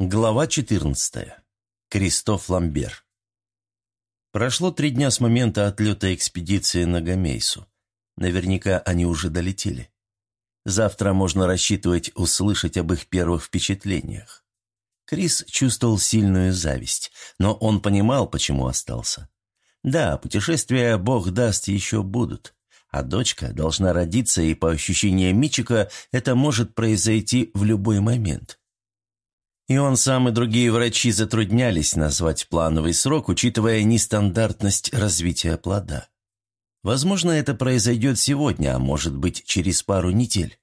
Глава 14. Кристоф Ламбер. Прошло три дня с момента отлета экспедиции на Гамейсу. Наверняка они уже долетели. Завтра можно рассчитывать услышать об их первых впечатлениях. Крис чувствовал сильную зависть, но он понимал, почему остался. Да, путешествия, бог даст, еще будут. А дочка должна родиться, и по ощущениям Мичика это может произойти в любой момент. И он сам и другие врачи затруднялись назвать плановый срок, учитывая нестандартность развития плода. Возможно, это произойдет сегодня, а может быть, через пару недель.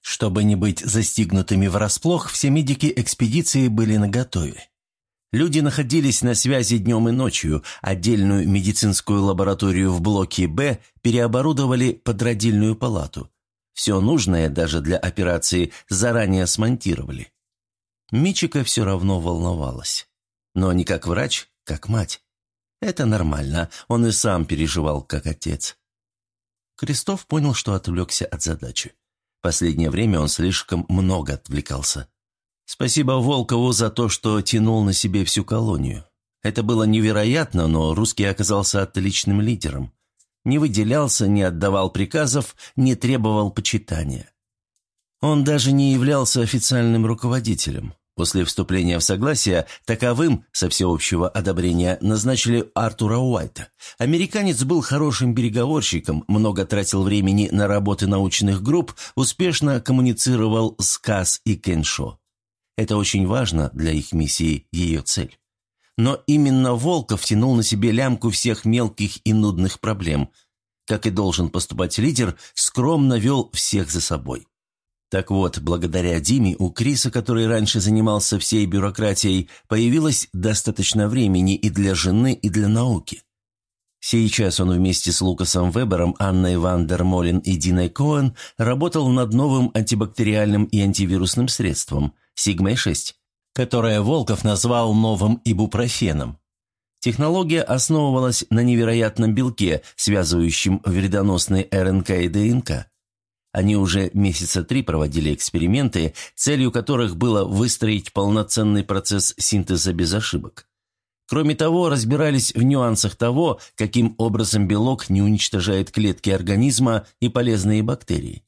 Чтобы не быть застигнутыми врасплох, все медики экспедиции были наготове. Люди находились на связи днем и ночью, отдельную медицинскую лабораторию в блоке «Б» переоборудовали под родильную палату. Все нужное даже для операции заранее смонтировали. Мичика все равно волновалась. Но не как врач, как мать. Это нормально, он и сам переживал как отец. Крестов понял, что отвлекся от задачи. Последнее время он слишком много отвлекался. Спасибо Волкову за то, что тянул на себе всю колонию. Это было невероятно, но русский оказался отличным лидером. Не выделялся, не отдавал приказов, не требовал почитания. Он даже не являлся официальным руководителем. После вступления в согласие таковым со всеобщего одобрения назначили Артура Уайта. Американец был хорошим переговорщиком, много тратил времени на работы научных групп, успешно коммуницировал с КАС и Кеншо. Это очень важно для их миссии, ее цель. Но именно Волков тянул на себе лямку всех мелких и нудных проблем. Как и должен поступать лидер, скромно вел всех за собой. Так вот, благодаря Диме у Криса, который раньше занимался всей бюрократией, появилось достаточно времени и для жены, и для науки. Сейчас он вместе с Лукасом Вебером, Анной Вандермолин и Диной Коэн работал над новым антибактериальным и антивирусным средством «Сигмой-6», которое Волков назвал новым ибупрофеном. Технология основывалась на невероятном белке, связывающем вредоносные РНК и ДНК. Они уже месяца три проводили эксперименты, целью которых было выстроить полноценный процесс синтеза без ошибок. Кроме того, разбирались в нюансах того, каким образом белок не уничтожает клетки организма и полезные бактерии.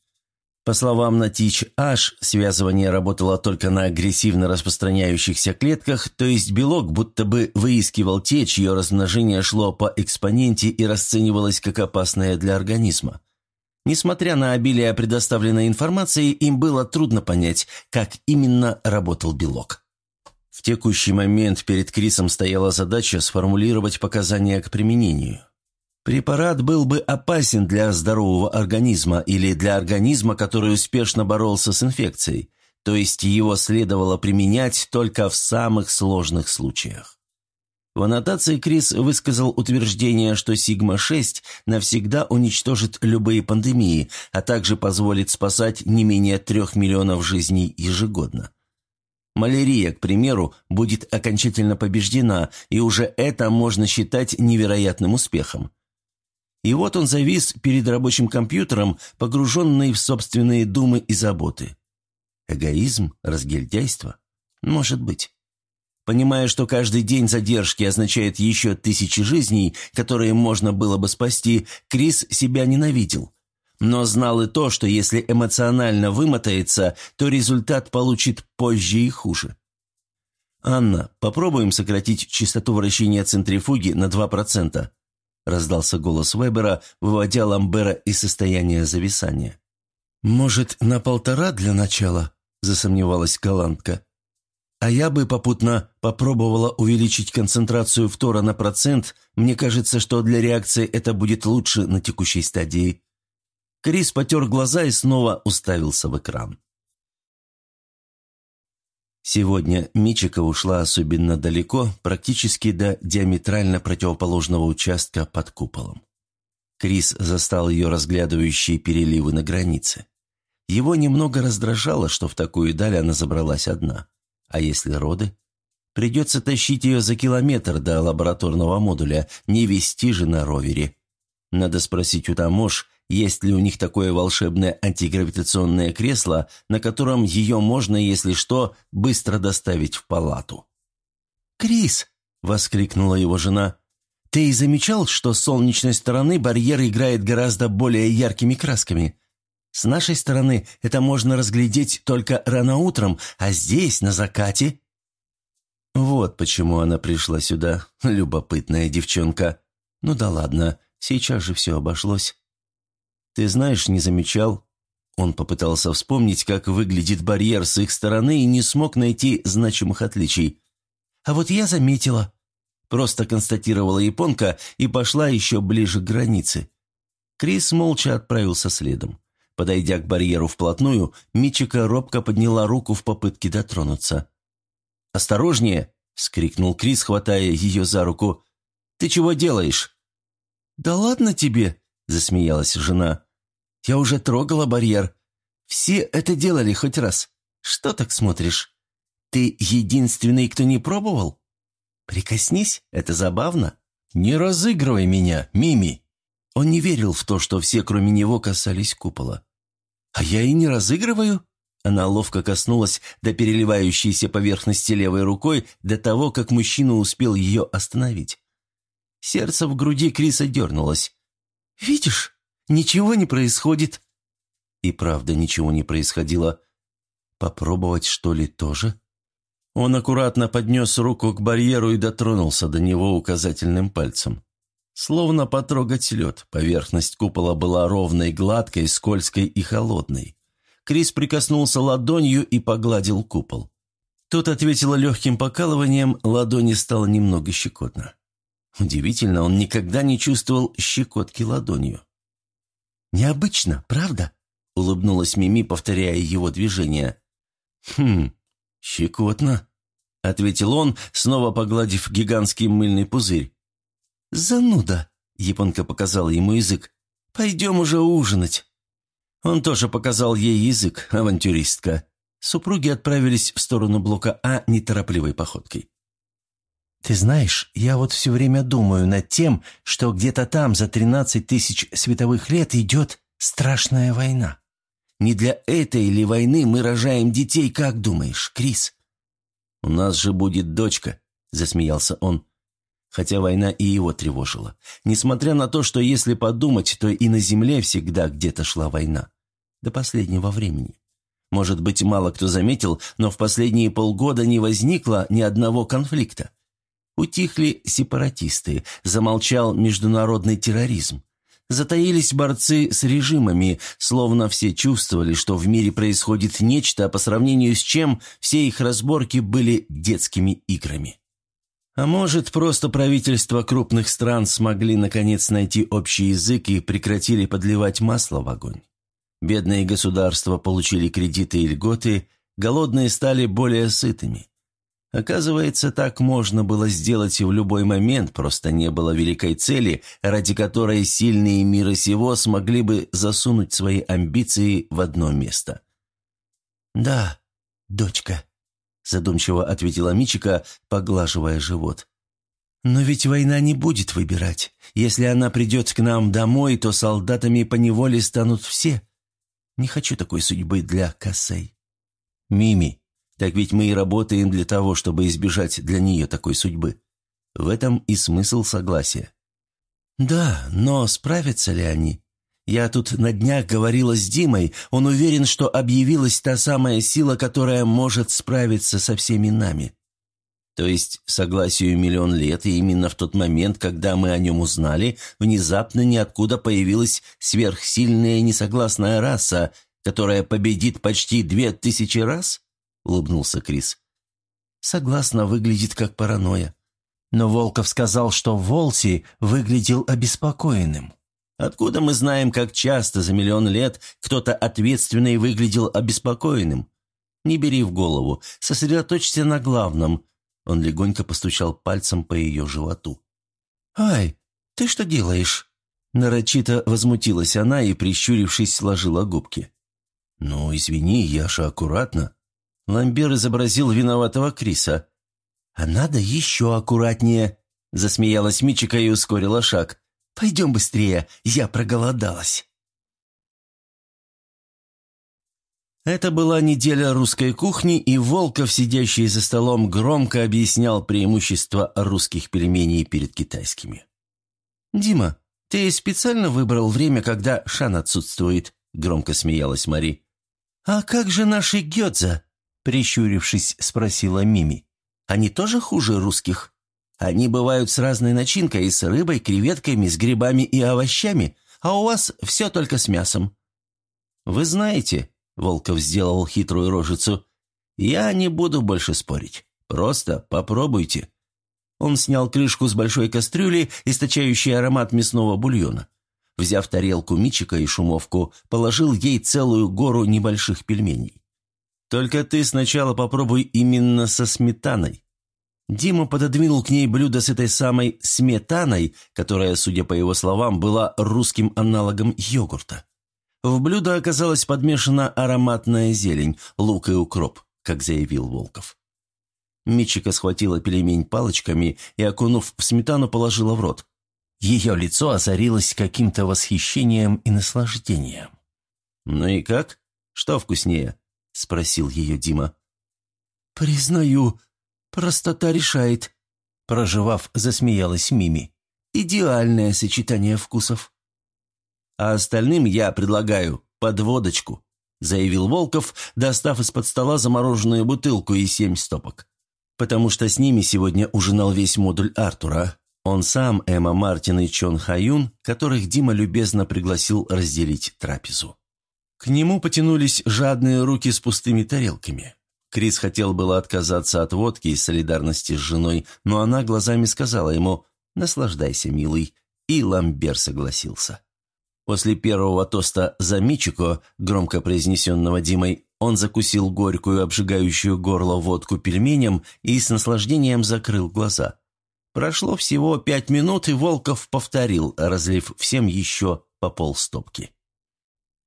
По словам Натич H, связывание работало только на агрессивно распространяющихся клетках, то есть белок будто бы выискивал те, чье размножение шло по экспоненте и расценивалось как опасное для организма. Несмотря на обилие предоставленной информации, им было трудно понять, как именно работал белок. В текущий момент перед Крисом стояла задача сформулировать показания к применению. Препарат был бы опасен для здорового организма или для организма, который успешно боролся с инфекцией, то есть его следовало применять только в самых сложных случаях. В аннотации Крис высказал утверждение, что Сигма-6 навсегда уничтожит любые пандемии, а также позволит спасать не менее трех миллионов жизней ежегодно. Малярия, к примеру, будет окончательно побеждена, и уже это можно считать невероятным успехом. И вот он завис перед рабочим компьютером, погруженный в собственные думы и заботы. Эгоизм? Разгильдяйство? Может быть. Понимая, что каждый день задержки означает еще тысячи жизней, которые можно было бы спасти, Крис себя ненавидел. Но знал и то, что если эмоционально вымотается, то результат получит позже и хуже. «Анна, попробуем сократить частоту вращения центрифуги на 2%, раздался голос Вебера, выводя Ламбера из состояния зависания. «Может, на полтора для начала?» – засомневалась голландка. А я бы попутно попробовала увеличить концентрацию фтора на процент. Мне кажется, что для реакции это будет лучше на текущей стадии. Крис потер глаза и снова уставился в экран. Сегодня Мичика ушла особенно далеко, практически до диаметрально противоположного участка под куполом. Крис застал ее разглядывающие переливы на границе. Его немного раздражало, что в такую даль она забралась одна. А если роды? Придется тащить ее за километр до лабораторного модуля, не вести же на ровере. Надо спросить у Тамош, Есть ли у них такое волшебное антигравитационное кресло, на котором ее можно, если что, быстро доставить в палату? «Крис!» — воскликнула его жена. «Ты и замечал, что с солнечной стороны барьер играет гораздо более яркими красками? С нашей стороны это можно разглядеть только рано утром, а здесь, на закате...» Вот почему она пришла сюда, любопытная девчонка. Ну да ладно, сейчас же все обошлось. Ты знаешь, не замечал?» Он попытался вспомнить, как выглядит барьер с их стороны и не смог найти значимых отличий. «А вот я заметила», — просто констатировала японка и пошла еще ближе к границе. Крис молча отправился следом. Подойдя к барьеру вплотную, Мичика робко подняла руку в попытке дотронуться. «Осторожнее!» — скрикнул Крис, хватая ее за руку. «Ты чего делаешь?» «Да ладно тебе!» засмеялась жена. «Я уже трогала барьер. Все это делали хоть раз. Что так смотришь? Ты единственный, кто не пробовал? Прикоснись, это забавно. Не разыгрывай меня, Мими!» Он не верил в то, что все, кроме него, касались купола. «А я и не разыгрываю!» Она ловко коснулась до переливающейся поверхности левой рукой до того, как мужчина успел ее остановить. Сердце в груди Криса дернулось. «Видишь, ничего не происходит». И правда ничего не происходило. Попробовать, что ли, тоже? Он аккуратно поднес руку к барьеру и дотронулся до него указательным пальцем. Словно потрогать лед, поверхность купола была ровной, гладкой, скользкой и холодной. Крис прикоснулся ладонью и погладил купол. Тот ответил легким покалыванием, ладони стало немного щекотно. Удивительно, он никогда не чувствовал щекотки ладонью. «Необычно, правда?» — улыбнулась Мими, повторяя его движение. «Хм, щекотно», — ответил он, снова погладив гигантский мыльный пузырь. «Зануда», — японка показала ему язык. «Пойдем уже ужинать». Он тоже показал ей язык, авантюристка. Супруги отправились в сторону блока А неторопливой походкой. «Ты знаешь, я вот все время думаю над тем, что где-то там за тринадцать тысяч световых лет идет страшная война. Не для этой ли войны мы рожаем детей, как думаешь, Крис?» «У нас же будет дочка», — засмеялся он. Хотя война и его тревожила. Несмотря на то, что если подумать, то и на Земле всегда где-то шла война. До последнего времени. Может быть, мало кто заметил, но в последние полгода не возникло ни одного конфликта. Утихли сепаратисты, замолчал международный терроризм. Затаились борцы с режимами, словно все чувствовали, что в мире происходит нечто, по сравнению с чем все их разборки были детскими играми. А может, просто правительства крупных стран смогли наконец найти общий язык и прекратили подливать масло в огонь. Бедные государства получили кредиты и льготы, голодные стали более сытыми. Оказывается, так можно было сделать и в любой момент, просто не было великой цели, ради которой сильные мира сего смогли бы засунуть свои амбиции в одно место. «Да, дочка», — задумчиво ответила Мичика, поглаживая живот. «Но ведь война не будет выбирать. Если она придет к нам домой, то солдатами по неволе станут все. Не хочу такой судьбы для Косей». «Мими», так ведь мы и работаем для того, чтобы избежать для нее такой судьбы. В этом и смысл согласия. Да, но справятся ли они? Я тут на днях говорила с Димой, он уверен, что объявилась та самая сила, которая может справиться со всеми нами. То есть согласию миллион лет, и именно в тот момент, когда мы о нем узнали, внезапно ниоткуда появилась сверхсильная несогласная раса, которая победит почти две тысячи раз? — улыбнулся Крис. «Согласно, выглядит как паранойя. Но Волков сказал, что Волси выглядел обеспокоенным. Откуда мы знаем, как часто за миллион лет кто-то ответственный выглядел обеспокоенным? Не бери в голову, сосредоточься на главном». Он легонько постучал пальцем по ее животу. «Ай, ты что делаешь?» Нарочито возмутилась она и, прищурившись, сложила губки. «Ну, извини, Яша, аккуратно», Ламбер изобразил виноватого Криса. «А надо еще аккуратнее», — засмеялась Мичика и ускорила шаг. Пойдем быстрее, я проголодалась». Это была неделя русской кухни, и Волков, сидящий за столом, громко объяснял преимущества русских пельменей перед китайскими. «Дима, ты специально выбрал время, когда Шан отсутствует», — громко смеялась Мари. «А как же наши гёдза?» — прищурившись, спросила Мими. «Они тоже хуже русских?» Они бывают с разной начинкой, с рыбой, креветками, с грибами и овощами, а у вас все только с мясом». «Вы знаете», Волков сделал хитрую рожицу. «Я не буду больше спорить. Просто попробуйте». Он снял крышку с большой кастрюли, источающей аромат мясного бульона. Взяв тарелку Мичика и шумовку, положил ей целую гору небольших пельменей. «Только ты сначала попробуй именно со сметаной». Дима пододвинул к ней блюдо с этой самой сметаной, которая, судя по его словам, была русским аналогом йогурта. В блюдо оказалась подмешана ароматная зелень, лук и укроп, как заявил Волков. Митчика схватила пельмень палочками и, окунув в сметану, положила в рот. Ее лицо озарилось каким-то восхищением и наслаждением. «Ну и как? Что вкуснее?» – спросил ее Дима. «Признаю, простота решает», – проживав, засмеялась Мими. «Идеальное сочетание вкусов» а остальным я предлагаю подводочку», – заявил Волков, достав из-под стола замороженную бутылку и семь стопок. «Потому что с ними сегодня ужинал весь модуль Артура. Он сам, Эмма Мартин и Чон Хаюн, которых Дима любезно пригласил разделить трапезу. К нему потянулись жадные руки с пустыми тарелками. Крис хотел было отказаться от водки из солидарности с женой, но она глазами сказала ему «Наслаждайся, милый», и Ламбер согласился. После первого тоста за Мичико, громко произнесенного Димой, он закусил горькую, обжигающую горло водку пельменем и с наслаждением закрыл глаза. Прошло всего пять минут, и Волков повторил, разлив всем еще по полстопки.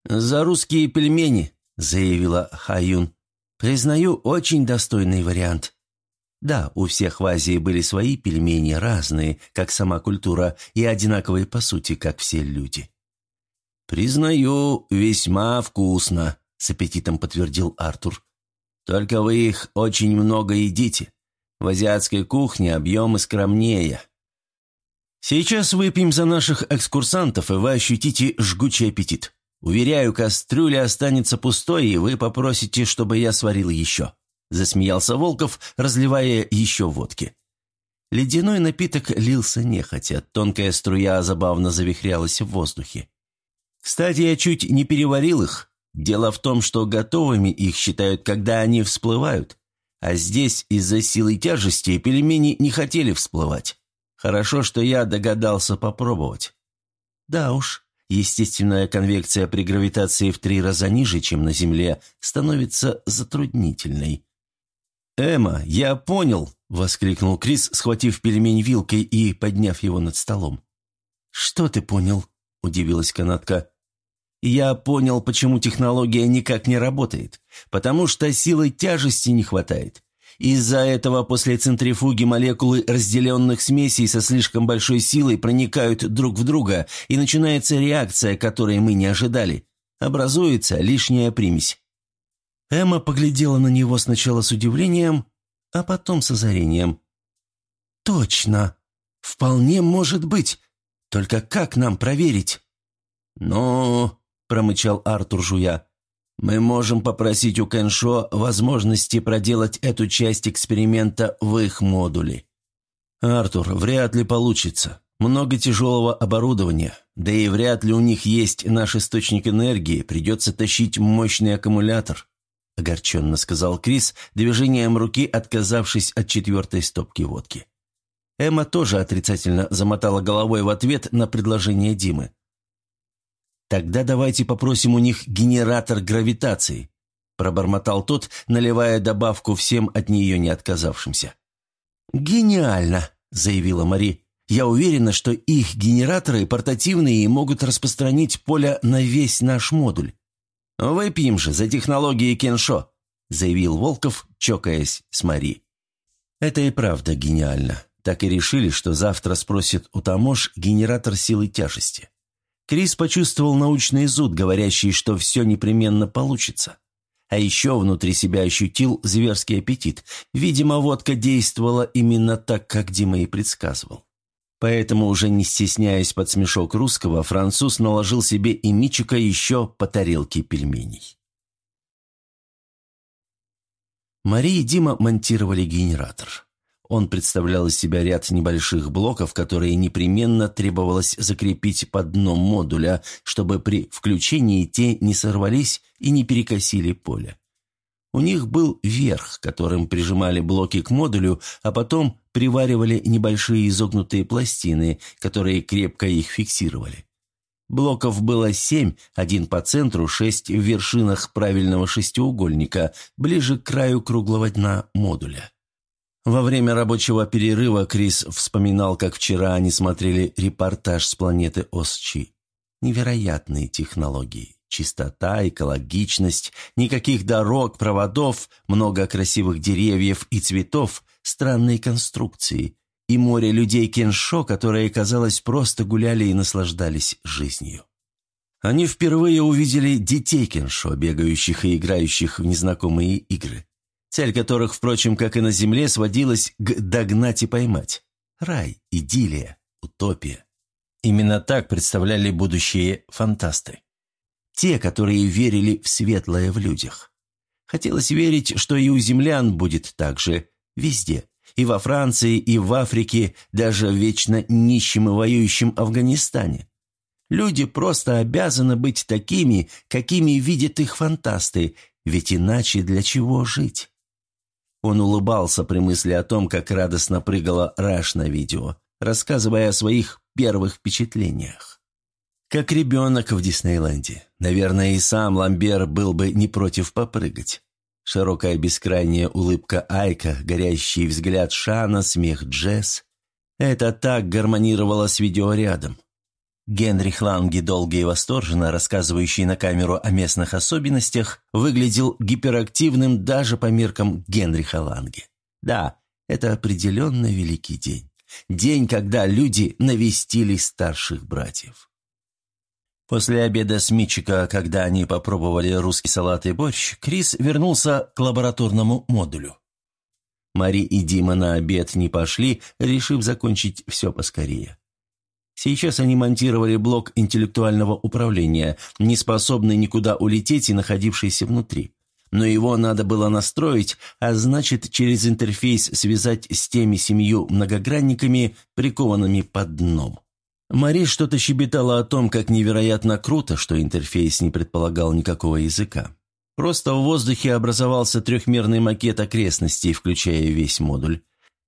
«За русские пельмени», — заявила Хаюн. «Признаю, очень достойный вариант». Да, у всех в Азии были свои пельмени, разные, как сама культура, и одинаковые по сути, как все люди. «Признаю, весьма вкусно», — с аппетитом подтвердил Артур. «Только вы их очень много едите. В азиатской кухне объемы скромнее». «Сейчас выпьем за наших экскурсантов, и вы ощутите жгучий аппетит. Уверяю, кастрюля останется пустой, и вы попросите, чтобы я сварил еще», — засмеялся Волков, разливая еще водки. Ледяной напиток лился нехотя, тонкая струя забавно завихрялась в воздухе. Кстати, я чуть не переварил их. Дело в том, что готовыми их считают, когда они всплывают. А здесь из-за силы тяжести пельмени не хотели всплывать. Хорошо, что я догадался попробовать. Да уж, естественная конвекция при гравитации в три раза ниже, чем на Земле, становится затруднительной. «Эмма, я понял!» – воскликнул Крис, схватив пельмень вилкой и подняв его над столом. «Что ты понял?» – удивилась канатка я понял, почему технология никак не работает. Потому что силы тяжести не хватает. Из-за этого после центрифуги молекулы разделенных смесей со слишком большой силой проникают друг в друга, и начинается реакция, которой мы не ожидали. Образуется лишняя примесь. Эмма поглядела на него сначала с удивлением, а потом с озарением. «Точно! Вполне может быть! Только как нам проверить?» «Ну, промычал Артур жуя. «Мы можем попросить у Кэншо возможности проделать эту часть эксперимента в их модуле». «Артур, вряд ли получится. Много тяжелого оборудования, да и вряд ли у них есть наш источник энергии, придется тащить мощный аккумулятор», — огорченно сказал Крис, движением руки отказавшись от четвертой стопки водки. Эмма тоже отрицательно замотала головой в ответ на предложение Димы. «Тогда давайте попросим у них генератор гравитации», пробормотал тот, наливая добавку всем от нее не отказавшимся. «Гениально!» – заявила Мари. «Я уверена, что их генераторы портативные и могут распространить поле на весь наш модуль». «Выпьем же за технологии Кеншо», – заявил Волков, чокаясь с Мари. Это и правда гениально. Так и решили, что завтра спросит у Тамош генератор силы тяжести. Крис почувствовал научный зуд, говорящий, что все непременно получится. А еще внутри себя ощутил зверский аппетит. Видимо, водка действовала именно так, как Дима и предсказывал. Поэтому, уже не стесняясь под смешок русского, француз наложил себе и Мичика еще по тарелке пельменей. Мария и Дима монтировали генератор. Он представлял из себя ряд небольших блоков, которые непременно требовалось закрепить под дном модуля, чтобы при включении те не сорвались и не перекосили поле. У них был верх, которым прижимали блоки к модулю, а потом приваривали небольшие изогнутые пластины, которые крепко их фиксировали. Блоков было семь, один по центру, шесть в вершинах правильного шестиугольника, ближе к краю круглого дна модуля. Во время рабочего перерыва Крис вспоминал, как вчера они смотрели репортаж с планеты Осчи. Невероятные технологии. Чистота, экологичность, никаких дорог, проводов, много красивых деревьев и цветов, странные конструкции и море людей Кеншо, которые, казалось, просто гуляли и наслаждались жизнью. Они впервые увидели детей Кеншо, бегающих и играющих в незнакомые игры, цель которых, впрочем, как и на Земле, сводилась к догнать и поймать. Рай, идиллия, утопия. Именно так представляли будущие фантасты. Те, которые верили в светлое в людях. Хотелось верить, что и у землян будет так же, везде. И во Франции, и в Африке, даже в вечно нищем и воюющем Афганистане. Люди просто обязаны быть такими, какими видят их фантасты, ведь иначе для чего жить? Он улыбался при мысли о том, как радостно прыгала Раш на видео, рассказывая о своих первых впечатлениях. Как ребенок в Диснейленде. Наверное, и сам Ламбер был бы не против попрыгать. Широкая бескрайняя улыбка Айка, горящий взгляд Шана, смех Джесс. Это так гармонировало с видеорядом. Генрих Ланги, долго и восторженно рассказывающий на камеру о местных особенностях, выглядел гиперактивным даже по меркам Генриха Ланги. Да, это определенно великий день. День, когда люди навестили старших братьев. После обеда с Митчика, когда они попробовали русский салат и борщ, Крис вернулся к лабораторному модулю. Мари и Дима на обед не пошли, решив закончить все поскорее. Сейчас они монтировали блок интеллектуального управления, не способный никуда улететь и находившийся внутри. Но его надо было настроить, а значит, через интерфейс связать с теми семью многогранниками, прикованными под дном. Мари что-то щебетала о том, как невероятно круто, что интерфейс не предполагал никакого языка. Просто в воздухе образовался трехмерный макет окрестностей, включая весь модуль.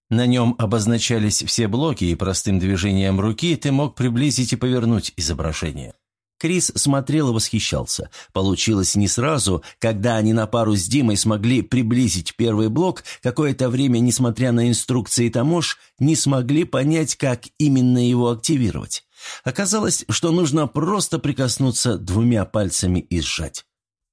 На нем обозначались все блоки, и простым движением руки ты мог приблизить и повернуть изображение. Крис смотрел и восхищался. Получилось не сразу, когда они на пару с Димой смогли приблизить первый блок, какое-то время, несмотря на инструкции Тамош, не смогли понять, как именно его активировать. Оказалось, что нужно просто прикоснуться двумя пальцами и сжать.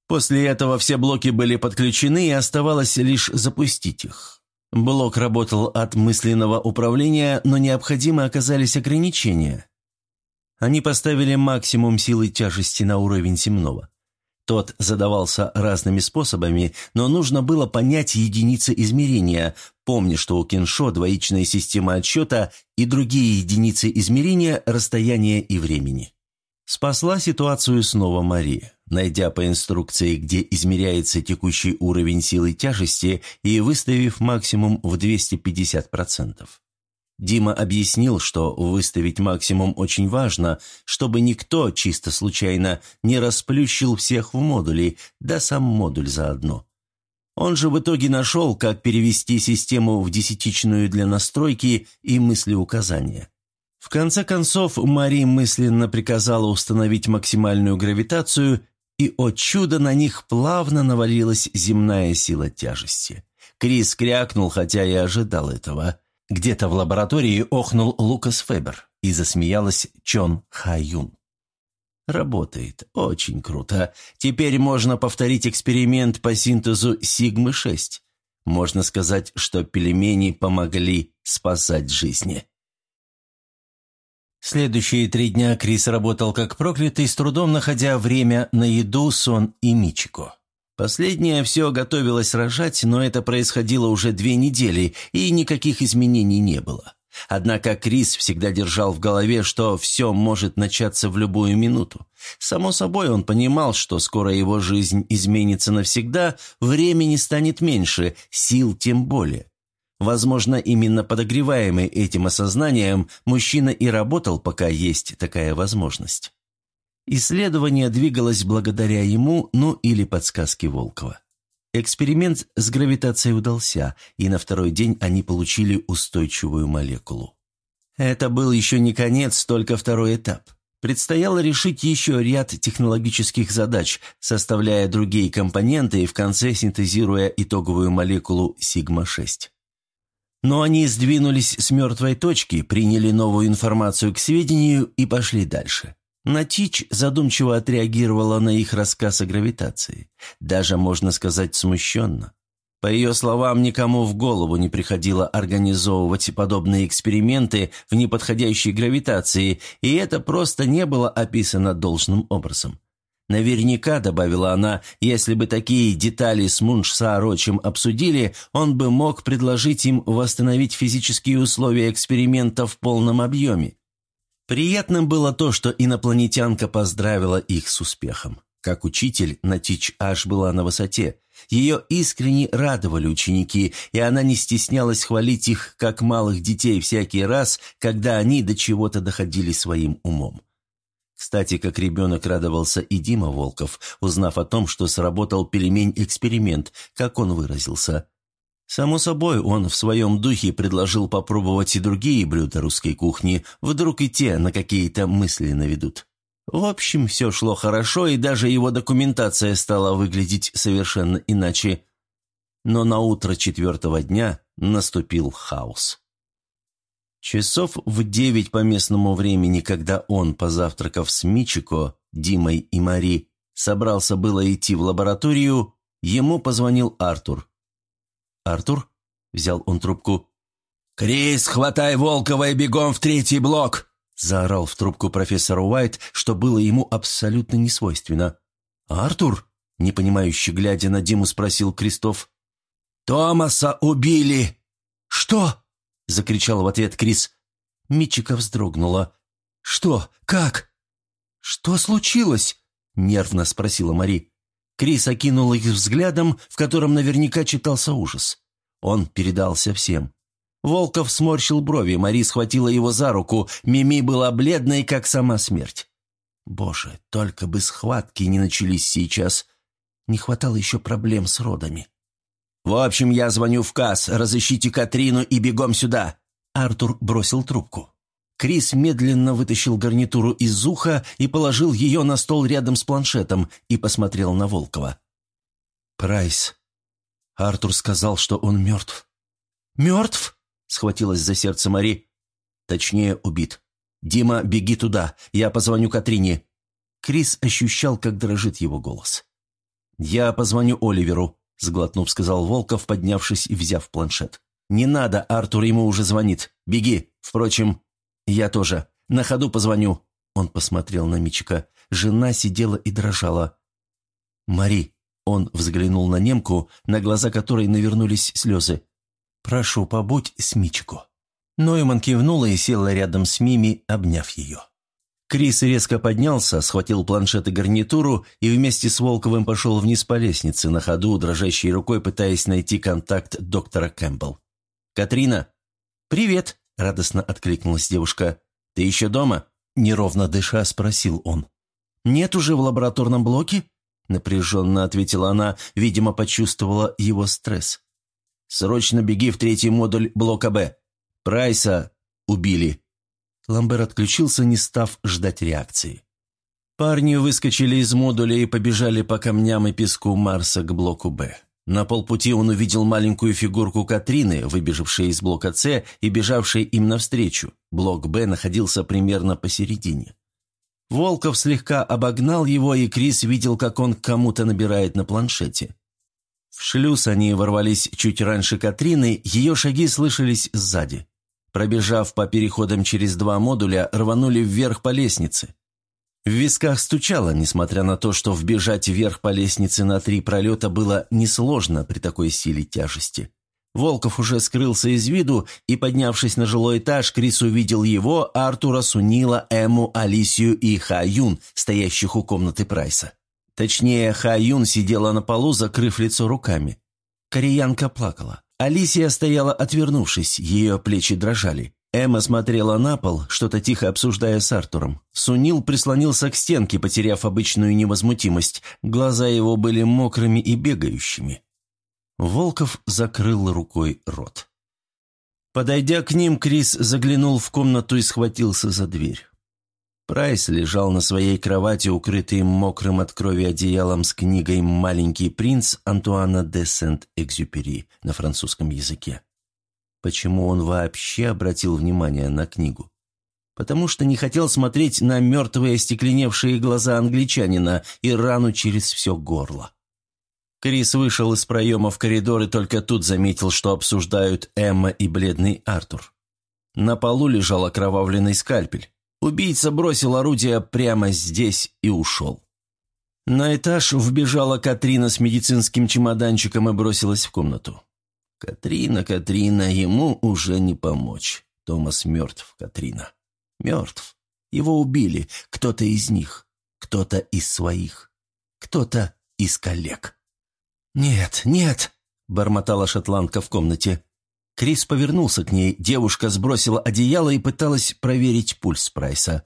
После этого все блоки были подключены, и оставалось лишь запустить их. Блок работал от мысленного управления, но необходимы оказались ограничения. Они поставили максимум силы тяжести на уровень земного. Тот задавался разными способами, но нужно было понять единицы измерения, помня, что у Кеншо двоичная система отсчета и другие единицы измерения расстояния и времени. Спасла ситуацию снова Мария, найдя по инструкции, где измеряется текущий уровень силы тяжести и выставив максимум в 250%. Дима объяснил, что выставить максимум очень важно, чтобы никто, чисто случайно, не расплющил всех в модуле, да сам модуль заодно. Он же в итоге нашел, как перевести систему в десятичную для настройки и мыслеуказания. В конце концов, Мари мысленно приказала установить максимальную гравитацию, и, о чудо, на них плавно навалилась земная сила тяжести. Крис крякнул, хотя и ожидал этого. Где-то в лаборатории охнул Лукас Фебер и засмеялась Чон Хаюн. Работает. Очень круто. Теперь можно повторить эксперимент по синтезу Сигмы-6. Можно сказать, что пельмени помогли спасать жизни. Следующие три дня Крис работал как проклятый, с трудом находя время на еду, сон и Мичико. Последняя все готовилась рожать, но это происходило уже две недели, и никаких изменений не было. Однако Крис всегда держал в голове, что все может начаться в любую минуту. Само собой, он понимал, что скоро его жизнь изменится навсегда, времени станет меньше, сил тем более. Возможно, именно подогреваемый этим осознанием, мужчина и работал, пока есть такая возможность. Исследование двигалось благодаря ему, ну или подсказке Волкова. Эксперимент с гравитацией удался, и на второй день они получили устойчивую молекулу. Это был еще не конец, только второй этап. Предстояло решить еще ряд технологических задач, составляя другие компоненты и в конце синтезируя итоговую молекулу сигма-6. Но они сдвинулись с мертвой точки, приняли новую информацию к сведению и пошли дальше. Натич задумчиво отреагировала на их рассказ о гравитации. Даже, можно сказать, смущенно. По ее словам, никому в голову не приходило организовывать подобные эксперименты в неподходящей гравитации, и это просто не было описано должным образом. Наверняка, добавила она, если бы такие детали с Мунш-Саарочем обсудили, он бы мог предложить им восстановить физические условия эксперимента в полном объеме. Приятным было то, что инопланетянка поздравила их с успехом. Как учитель, Натич аж была на высоте. Ее искренне радовали ученики, и она не стеснялась хвалить их, как малых детей, всякий раз, когда они до чего-то доходили своим умом. Кстати, как ребенок радовался и Дима Волков, узнав о том, что сработал пельмень-эксперимент, как он выразился. Само собой, он в своем духе предложил попробовать и другие блюда русской кухни, вдруг и те на какие-то мысли наведут. В общем, все шло хорошо, и даже его документация стала выглядеть совершенно иначе. Но на утро четвертого дня наступил хаос. Часов в девять по местному времени, когда он, позавтракав с Мичико, Димой и Мари, собрался было идти в лабораторию, ему позвонил Артур. «Артур?» — взял он трубку. «Крис, хватай Волкова и бегом в третий блок!» — заорал в трубку профессор Уайт, что было ему абсолютно несвойственно. «Артур?» — непонимающе глядя на Диму, спросил Кристоф. «Томаса убили!» «Что?» — закричал в ответ Крис. Митчика вздрогнула. «Что? Как?» «Что случилось?» — нервно спросила Мари. Крис окинул их взглядом, в котором наверняка читался ужас. Он передался всем. Волков сморщил брови, Мари схватила его за руку, Мими была бледной, как сама смерть. Боже, только бы схватки не начались сейчас. Не хватало еще проблем с родами. «В общем, я звоню в КАС, разыщите Катрину и бегом сюда!» Артур бросил трубку. Крис медленно вытащил гарнитуру из уха и положил ее на стол рядом с планшетом и посмотрел на Волкова. «Прайс. Артур сказал, что он мертв». «Мертв?» — схватилась за сердце Мари. «Точнее, убит. Дима, беги туда, я позвоню Катрине». Крис ощущал, как дрожит его голос. «Я позвоню Оливеру», — сглотнув, сказал Волков, поднявшись и взяв планшет. «Не надо, Артур ему уже звонит. Беги. Впрочем, «Я тоже. На ходу позвоню». Он посмотрел на Мичика. Жена сидела и дрожала. «Мари», — он взглянул на немку, на глаза которой навернулись слезы. «Прошу, побудь с Мичико». Нойман кивнула и села рядом с Мими, обняв ее. Крис резко поднялся, схватил планшет и гарнитуру и вместе с Волковым пошел вниз по лестнице, на ходу, дрожащей рукой пытаясь найти контакт доктора Кэмпбелл. «Катрина!» «Привет!» — радостно откликнулась девушка. «Ты еще дома?» — неровно дыша спросил он. «Нет уже в лабораторном блоке?» — напряженно ответила она, видимо, почувствовала его стресс. «Срочно беги в третий модуль блока Б. Прайса убили». Ламбер отключился, не став ждать реакции. Парни выскочили из модуля и побежали по камням и песку Марса к блоку «Б». На полпути он увидел маленькую фигурку Катрины, выбежавшей из блока «С» и бежавшей им навстречу. Блок «Б» находился примерно посередине. Волков слегка обогнал его, и Крис видел, как он кому-то набирает на планшете. В шлюз они ворвались чуть раньше Катрины, ее шаги слышались сзади. Пробежав по переходам через два модуля, рванули вверх по лестнице. В висках стучало, несмотря на то, что вбежать вверх по лестнице на три пролета было несложно при такой силе тяжести. Волков уже скрылся из виду, и, поднявшись на жилой этаж, Крис увидел его, Артура, Сунила, Эму, Алисию и Ха Юн, стоящих у комнаты Прайса. Точнее, Ха Юн сидела на полу, закрыв лицо руками. Кореянка плакала. Алисия стояла, отвернувшись, ее плечи дрожали. Эмма смотрела на пол, что-то тихо обсуждая с Артуром. Сунил прислонился к стенке, потеряв обычную невозмутимость. Глаза его были мокрыми и бегающими. Волков закрыл рукой рот. Подойдя к ним, Крис заглянул в комнату и схватился за дверь. Прайс лежал на своей кровати, укрытый мокрым от крови одеялом с книгой «Маленький принц» Антуана де Сент-Экзюпери на французском языке. Почему он вообще обратил внимание на книгу? Потому что не хотел смотреть на мертвые остекленевшие глаза англичанина и рану через все горло. Крис вышел из проема в коридор и только тут заметил, что обсуждают Эмма и бледный Артур. На полу лежал окровавленный скальпель. Убийца бросил орудие прямо здесь и ушел. На этаж вбежала Катрина с медицинским чемоданчиком и бросилась в комнату. Катрина, Катрина, ему уже не помочь. Томас мертв, Катрина. Мертв. Его убили. Кто-то из них. Кто-то из своих. Кто-то из коллег. «Нет, нет!» – бормотала шотландка в комнате. Крис повернулся к ней, девушка сбросила одеяло и пыталась проверить пульс Прайса.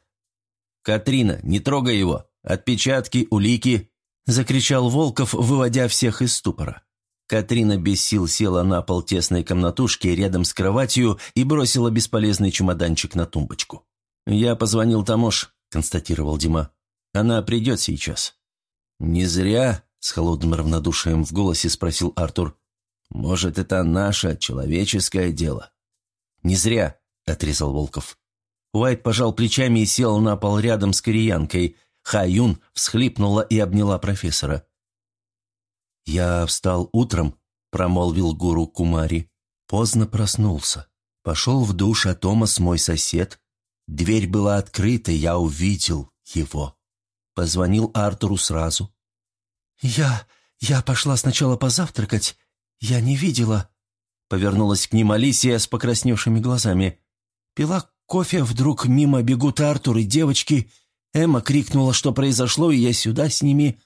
«Катрина, не трогай его! Отпечатки, улики!» – закричал Волков, выводя всех из ступора. Катрина без сил села на пол тесной комнатушки рядом с кроватью и бросила бесполезный чемоданчик на тумбочку. «Я позвонил Тамош», – констатировал Дима. «Она придет сейчас». «Не зря с холодным равнодушием в голосе спросил Артур. «Может, это наше человеческое дело?» «Не зря», — отрезал Волков. Уайт пожал плечами и сел на пол рядом с кореянкой. Хаюн всхлипнула и обняла профессора. «Я встал утром», — промолвил гуру Кумари. «Поздно проснулся. Пошел в душ, а Томас мой сосед. Дверь была открыта, я увидел его. Позвонил Артуру сразу. «Я... я пошла сначала позавтракать. Я не видела...» Повернулась к ним Алисия с покрасневшими глазами. Пила кофе, вдруг мимо бегут Артур и девочки. Эмма крикнула, что произошло, и я сюда с ними.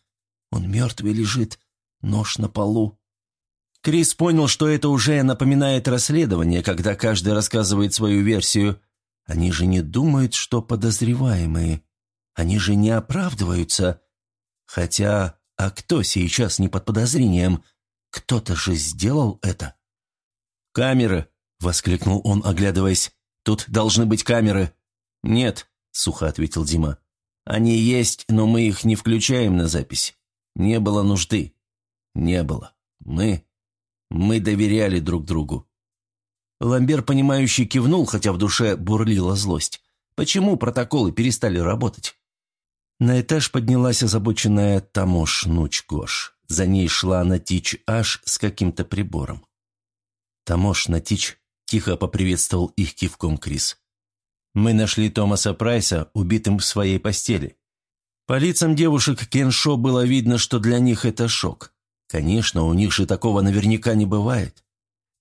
Он мертвый лежит, нож на полу. Крис понял, что это уже напоминает расследование, когда каждый рассказывает свою версию. Они же не думают, что подозреваемые. Они же не оправдываются. Хотя а кто сейчас не под подозрением? Кто-то же сделал это. «Камеры!» — воскликнул он, оглядываясь. «Тут должны быть камеры». «Нет», — сухо ответил Дима. «Они есть, но мы их не включаем на запись. Не было нужды. Не было. Мы... Мы доверяли друг другу». Ламбер, понимающий, кивнул, хотя в душе бурлила злость. Почему протоколы перестали работать? На этаж поднялась озабоченная Тамош Нуч Гош. За ней шла Натич Аш с каким-то прибором. «Тамош, Натич», — тихо поприветствовал их кивком Крис. «Мы нашли Томаса Прайса, убитым в своей постели. По лицам девушек Кеншо было видно, что для них это шок. Конечно, у них же такого наверняка не бывает.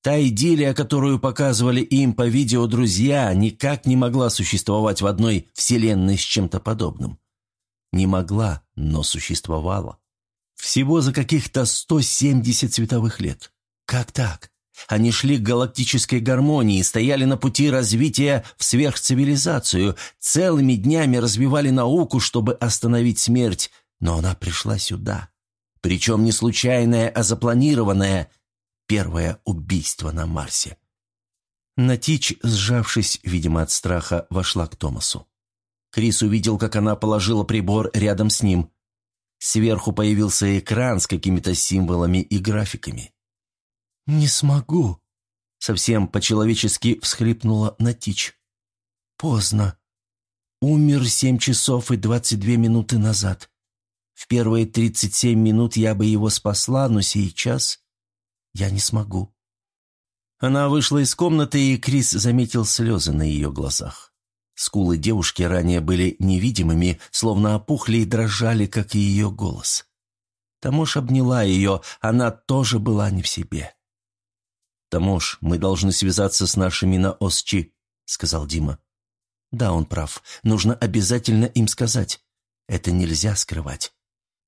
Та идиллия, которую показывали им по видео друзья, никак не могла существовать в одной вселенной с чем-то подобным. Не могла, но существовала. Всего за каких-то 170 световых лет. Как так? Они шли к галактической гармонии, стояли на пути развития в сверхцивилизацию, целыми днями развивали науку, чтобы остановить смерть, но она пришла сюда. Причем не случайное, а запланированное первое убийство на Марсе. Натич, сжавшись, видимо, от страха, вошла к Томасу. Крис увидел, как она положила прибор рядом с ним. Сверху появился экран с какими-то символами и графиками. «Не смогу», — совсем по-человечески всхлипнула Натич. «Поздно. Умер семь часов и двадцать две минуты назад. В первые тридцать семь минут я бы его спасла, но сейчас я не смогу». Она вышла из комнаты, и Крис заметил слезы на ее глазах. Скулы девушки ранее были невидимыми, словно опухли и дрожали, как и ее голос. Тамош обняла ее, она тоже была не в себе. «Тамош, мы должны связаться с нашими на Осчи», — сказал Дима. «Да, он прав. Нужно обязательно им сказать. Это нельзя скрывать».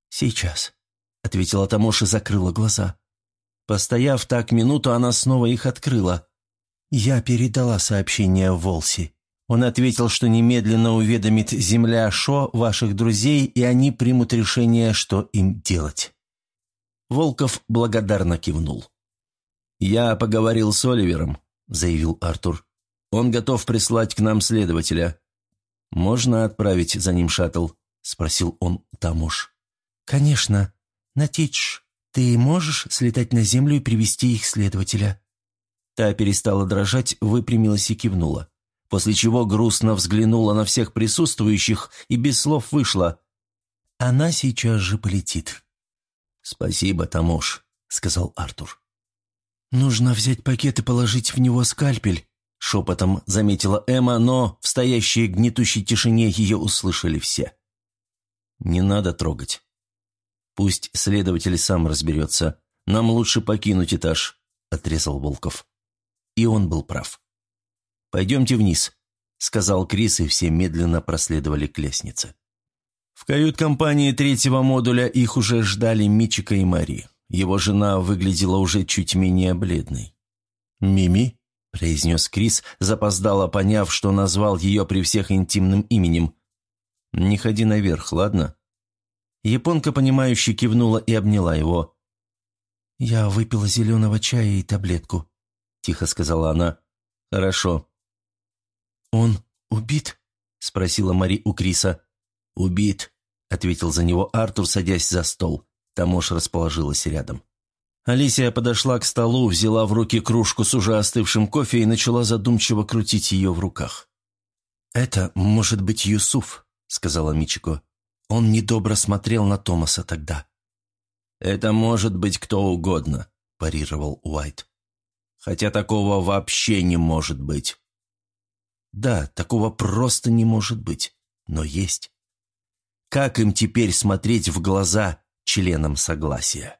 «Сейчас», — ответила Тамош и закрыла глаза. Постояв так минуту, она снова их открыла. «Я передала сообщение Волси. Он ответил, что немедленно уведомит земля Шо ваших друзей, и они примут решение, что им делать». Волков благодарно кивнул. «Я поговорил с Оливером», — заявил Артур. «Он готов прислать к нам следователя». «Можно отправить за ним шаттл?» — спросил он Тамош. «Конечно. Натич, ты можешь слетать на землю и привести их следователя?» Та перестала дрожать, выпрямилась и кивнула после чего грустно взглянула на всех присутствующих и без слов вышла. «Она сейчас же полетит». «Спасибо, Тамош», — сказал Артур. «Нужно взять пакет и положить в него скальпель», — шепотом заметила Эмма, но в стоящей гнетущей тишине ее услышали все. «Не надо трогать. Пусть следователь сам разберется. Нам лучше покинуть этаж», — отрезал Волков. И он был прав. «Пойдемте вниз», — сказал Крис, и все медленно проследовали к лестнице. В кают-компании третьего модуля их уже ждали Мичика и Мари. Его жена выглядела уже чуть менее бледной. «Мими?» – произнес Крис, запоздало поняв, что назвал ее при всех интимным именем. «Не ходи наверх, ладно?» Японка, понимающе кивнула и обняла его. «Я выпила зеленого чая и таблетку», – тихо сказала она. «Хорошо. «Он убит?» – спросила Мари у Криса. «Убит», – ответил за него Артур, садясь за стол. Тамош расположилась рядом. Алисия подошла к столу, взяла в руки кружку с уже остывшим кофе и начала задумчиво крутить ее в руках. «Это может быть Юсуф», — сказала Мичико. «Он недобро смотрел на Томаса тогда». «Это может быть кто угодно», — парировал Уайт. «Хотя такого вообще не может быть». Да, такого просто не может быть, но есть. Как им теперь смотреть в глаза членам согласия?